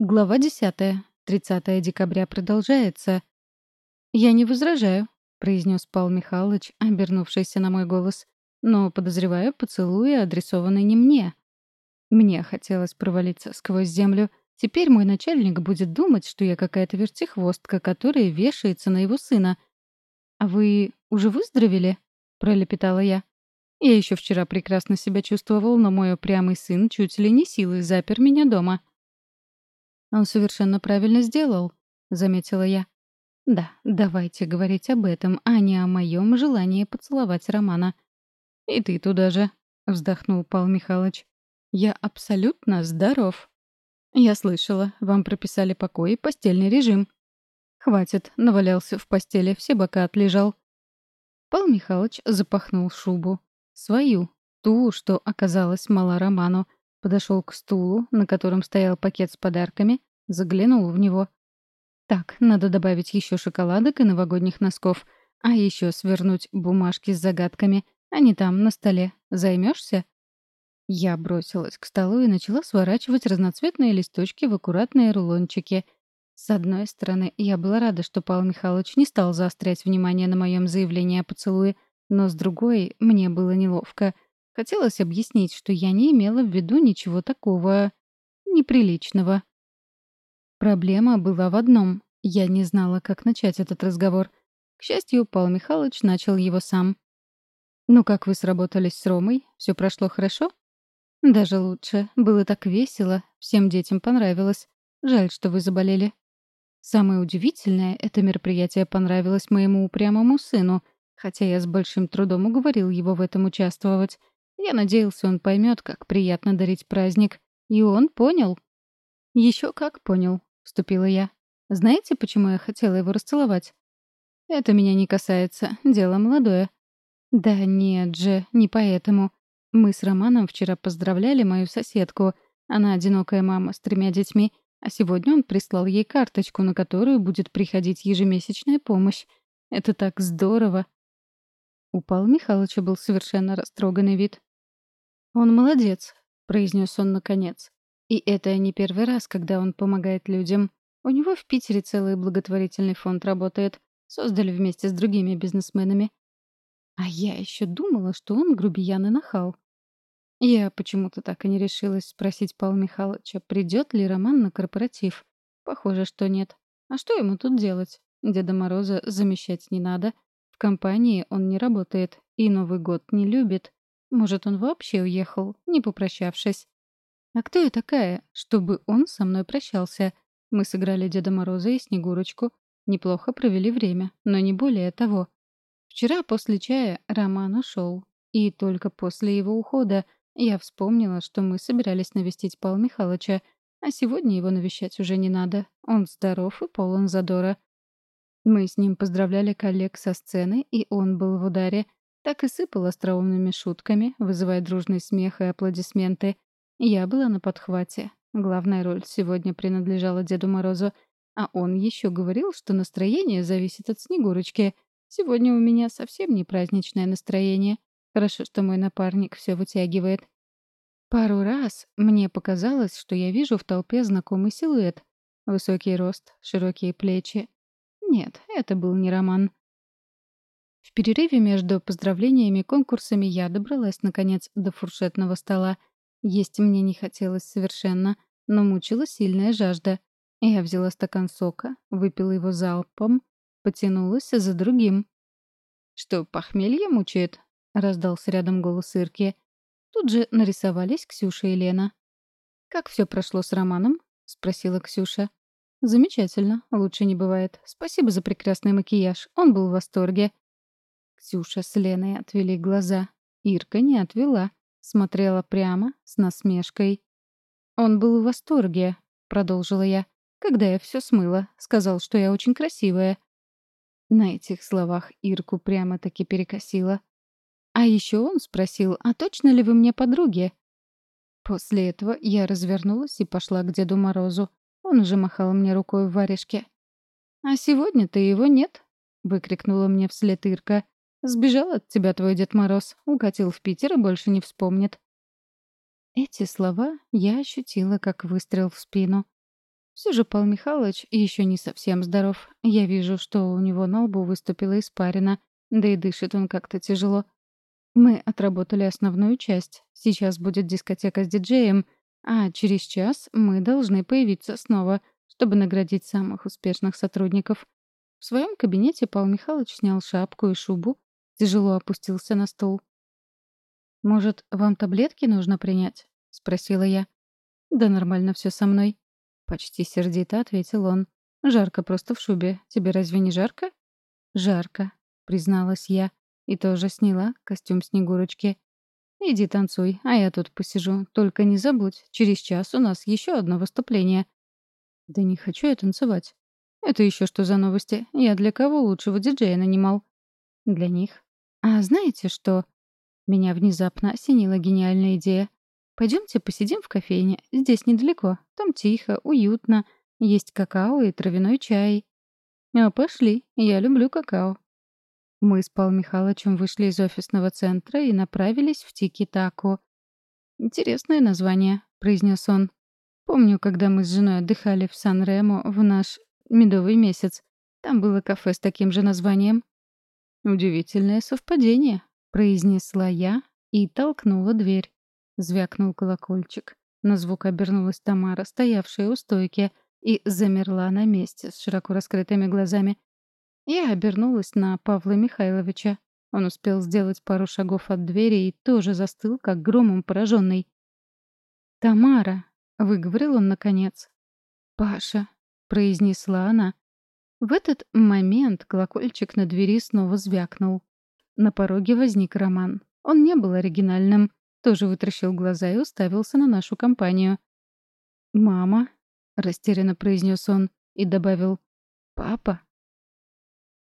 Глава 10. 30 декабря продолжается. «Я не возражаю», — произнес Павел Михайлович, обернувшийся на мой голос. «Но, подозреваю, поцелуи адресованы не мне». Мне хотелось провалиться сквозь землю. Теперь мой начальник будет думать, что я какая-то вертихвостка, которая вешается на его сына. «А вы уже выздоровели?» — пролепетала я. Я еще вчера прекрасно себя чувствовал, но мой упрямый сын чуть ли не силой запер меня дома. «Он совершенно правильно сделал», — заметила я. «Да, давайте говорить об этом, а не о моем желании поцеловать Романа». «И ты туда же», — вздохнул Павел Михайлович. «Я абсолютно здоров». «Я слышала, вам прописали покой и постельный режим». «Хватит», — навалялся в постели, все бока отлежал. Павел Михайлович запахнул шубу. Свою, ту, что оказалась мала Роману, Подошел к стулу, на котором стоял пакет с подарками, заглянул в него. Так, надо добавить еще шоколадок и новогодних носков, а еще свернуть бумажки с загадками. Они там, на столе. Займешься? Я бросилась к столу и начала сворачивать разноцветные листочки в аккуратные рулончики. С одной стороны, я была рада, что Павел Михайлович не стал заострять внимание на моем заявлении о поцелуе, но с другой, мне было неловко — Хотелось объяснить, что я не имела в виду ничего такого неприличного. Проблема была в одном. Я не знала, как начать этот разговор. К счастью, Павел Михайлович начал его сам. «Ну как вы сработались с Ромой? Все прошло хорошо?» «Даже лучше. Было так весело. Всем детям понравилось. Жаль, что вы заболели». Самое удивительное, это мероприятие понравилось моему упрямому сыну, хотя я с большим трудом уговорил его в этом участвовать. Я надеялся, он поймет, как приятно дарить праздник. И он понял. Еще как понял, вступила я. Знаете, почему я хотела его расцеловать? Это меня не касается, дело молодое. Да нет же, не поэтому. Мы с Романом вчера поздравляли мою соседку. Она одинокая мама с тремя детьми, а сегодня он прислал ей карточку, на которую будет приходить ежемесячная помощь. Это так здорово. У Павла Михайловича был совершенно растроганный вид. «Он молодец», — произнес он наконец. И это не первый раз, когда он помогает людям. У него в Питере целый благотворительный фонд работает. Создали вместе с другими бизнесменами. А я еще думала, что он грубиян и нахал. Я почему-то так и не решилась спросить Павла Михайловича, придет ли Роман на корпоратив. Похоже, что нет. А что ему тут делать? Деда Мороза замещать не надо. В компании он не работает и Новый год не любит. Может, он вообще уехал, не попрощавшись. А кто я такая, чтобы он со мной прощался? Мы сыграли Деда Мороза и Снегурочку. Неплохо провели время, но не более того. Вчера после чая Роман ушел. И только после его ухода я вспомнила, что мы собирались навестить Павла Михайловича, а сегодня его навещать уже не надо. Он здоров и полон задора. Мы с ним поздравляли коллег со сцены, и он был в ударе — так и сыпал остроумными шутками, вызывая дружный смех и аплодисменты. Я была на подхвате. Главная роль сегодня принадлежала Деду Морозу, а он еще говорил, что настроение зависит от Снегурочки. Сегодня у меня совсем не праздничное настроение. Хорошо, что мой напарник все вытягивает. Пару раз мне показалось, что я вижу в толпе знакомый силуэт. Высокий рост, широкие плечи. Нет, это был не Роман. В перерыве между поздравлениями и конкурсами я добралась, наконец, до фуршетного стола. Есть мне не хотелось совершенно, но мучила сильная жажда. Я взяла стакан сока, выпила его залпом, потянулась за другим. «Что, похмелье мучает?» — раздался рядом голос Ирки. Тут же нарисовались Ксюша и Лена. «Как все прошло с Романом?» — спросила Ксюша. «Замечательно, лучше не бывает. Спасибо за прекрасный макияж, он был в восторге. Ксюша с Леной отвели глаза. Ирка не отвела. Смотрела прямо, с насмешкой. «Он был в восторге», — продолжила я. «Когда я все смыла, сказал, что я очень красивая». На этих словах Ирку прямо-таки перекосила. А еще он спросил, а точно ли вы мне подруги? После этого я развернулась и пошла к Деду Морозу. Он уже махал мне рукой в варежке. «А сегодня-то его нет», — выкрикнула мне вслед Ирка. Сбежал от тебя твой Дед Мороз, укатил в Питер и больше не вспомнит. Эти слова я ощутила как выстрел в спину. Все же Пал Михайлович еще не совсем здоров. Я вижу, что у него на лбу выступила испарина, да и дышит он как-то тяжело. Мы отработали основную часть. Сейчас будет дискотека с диджеем, а через час мы должны появиться снова, чтобы наградить самых успешных сотрудников. В своем кабинете Павел Михайлович снял шапку и шубу, тяжело опустился на стол. «Может, вам таблетки нужно принять?» — спросила я. «Да нормально все со мной», — почти сердито ответил он. «Жарко просто в шубе. Тебе разве не жарко?» «Жарко», — призналась я и тоже сняла костюм Снегурочки. «Иди танцуй, а я тут посижу. Только не забудь, через час у нас еще одно выступление». «Да не хочу я танцевать». «Это еще что за новости? Я для кого лучшего диджея нанимал?» «Для них». «А знаете что?» Меня внезапно осенила гениальная идея. Пойдемте посидим в кофейне. Здесь недалеко. Там тихо, уютно. Есть какао и травяной чай. А пошли. Я люблю какао. Мы с Пал Михайловичем вышли из офисного центра и направились в Тики-Таку. «Интересное название», — произнес он. «Помню, когда мы с женой отдыхали в Сан-Ремо в наш медовый месяц. Там было кафе с таким же названием». «Удивительное совпадение», — произнесла я и толкнула дверь. Звякнул колокольчик. На звук обернулась Тамара, стоявшая у стойки, и замерла на месте с широко раскрытыми глазами. Я обернулась на Павла Михайловича. Он успел сделать пару шагов от двери и тоже застыл, как громом пораженный. «Тамара», — выговорил он наконец. «Паша», — произнесла она. В этот момент колокольчик на двери снова звякнул. На пороге возник Роман. Он не был оригинальным, тоже вытращил глаза и уставился на нашу компанию. «Мама», — растерянно произнес он и добавил, «Папа».